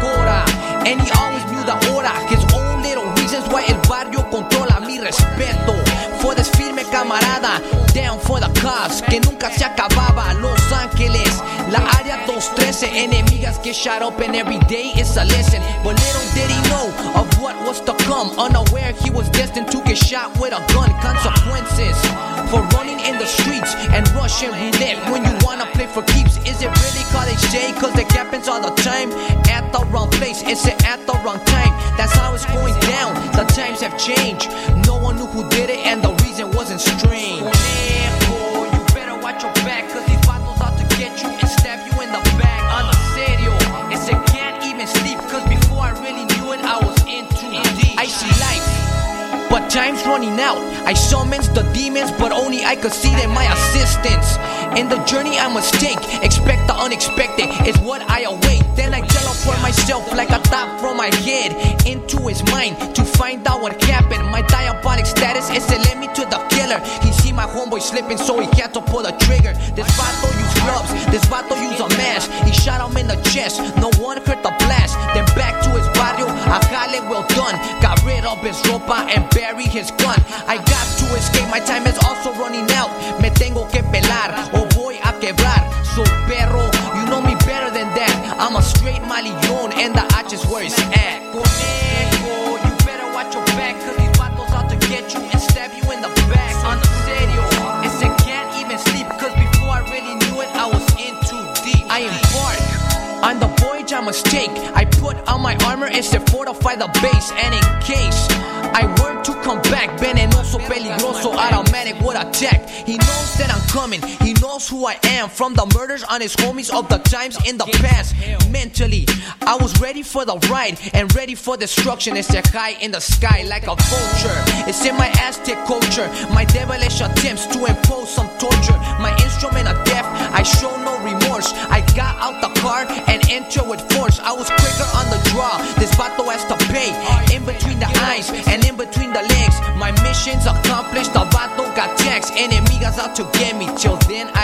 Cora. And he always knew the hora, his own little reasons why el barrio controla mi respeto. Fue desfirme camarada, down for the cause, que nunca se acababa. Los Ángeles, la área 213, enemigas que shot up and every day is a lesson. But little did he know of what was to come, unaware he was destined to get shot with a gun. Consequences for running in the streets and Russian roulette when you wanna play for keeps. Is it really college day? Cause they place, it's at the wrong time. That's how it's going down. The times have changed. No one knew who did it, and the reason wasn't strange. Conejo, you better watch your back, cause these vatos out to get you and stab you in the back. On the serio, it's a can't even sleep, cause before I really knew it, I was in too deep. I see life. But time's running out. I summons the demons, but only I could see them my assistance. In the journey I must take, expect the unexpected myself like a thought from my head into his mind to find out what happened. My diabolic status is to lead me to the killer. He see my homeboy slipping, so he had to pull the trigger. This vato use gloves, this vato use a mask. He shot him in the chest, no one heard the blast. Then back to his barrio, a jale well done. Got rid of his ropa and buried his gun. I got to escape, my time is also running out. Me tengo que pelar o straight malion and the is where it's at. Conejo, you better watch your back, cause these vatos out to get you and stab you in the back. On the serio, it's a can't even sleep, cause before I really knew it, I was in too deep. I embark on the voyage I must take. I put on my armor is to fortify the base, and in case I to come back, venenoso, peligroso, automatic would check. He knows that I'm coming, he knows who I am from the murders on his homies of the times in the past. Mentally, I was ready for the ride and ready for destruction. It's a high in the sky like a vulture. It's in my Aztec culture, my devilish attempts to impose some torture. My instrument of death, I show no remorse. I got out the car and enter with draw. This vato has to pay in between the eyes and in between the legs. My mission's accomplished. The vato got text. Enemigas out to get me. Till then.